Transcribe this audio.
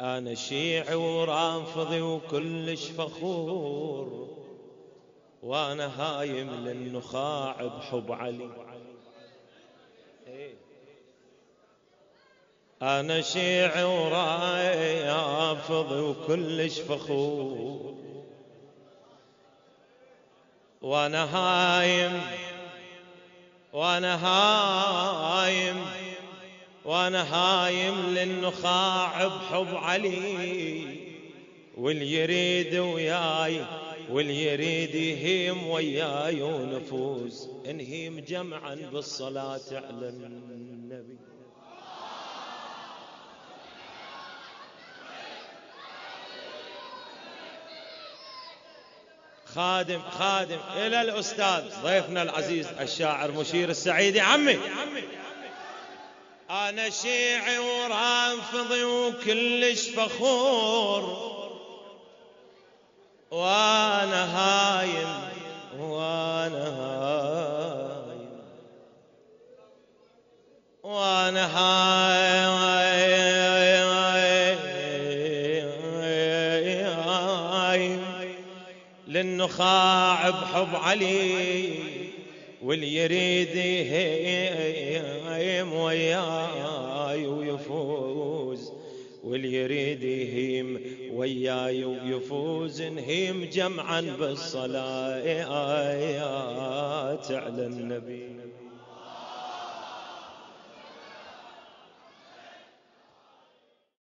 أنا شيعي ورافضي وكلش فخور وأنا هايم للنخاع بحب علي. أنا شيعي ورافضي وكلش فخور وأنا هايم وأنا هايم وأنا هايم للنخاع بحب علي واللي يريد وياي واللي يريد يهيم وياي ونفوز. انهيم جمعا بالصلاة على النبي. خادم خادم إلى الأستاذ ضيفنا العزيز الشاعر مشير السعيدي. عمي! أنا شيعي ورافضي وكلش فخور. وأنا هايم وأنا هايم. وأنا هايم. للنخاع بحب علي واللي يريد يهيم وياي ويفوز واللي يريد يهيم وياي ويفوز نهيم جمعا بالصلاة على النبي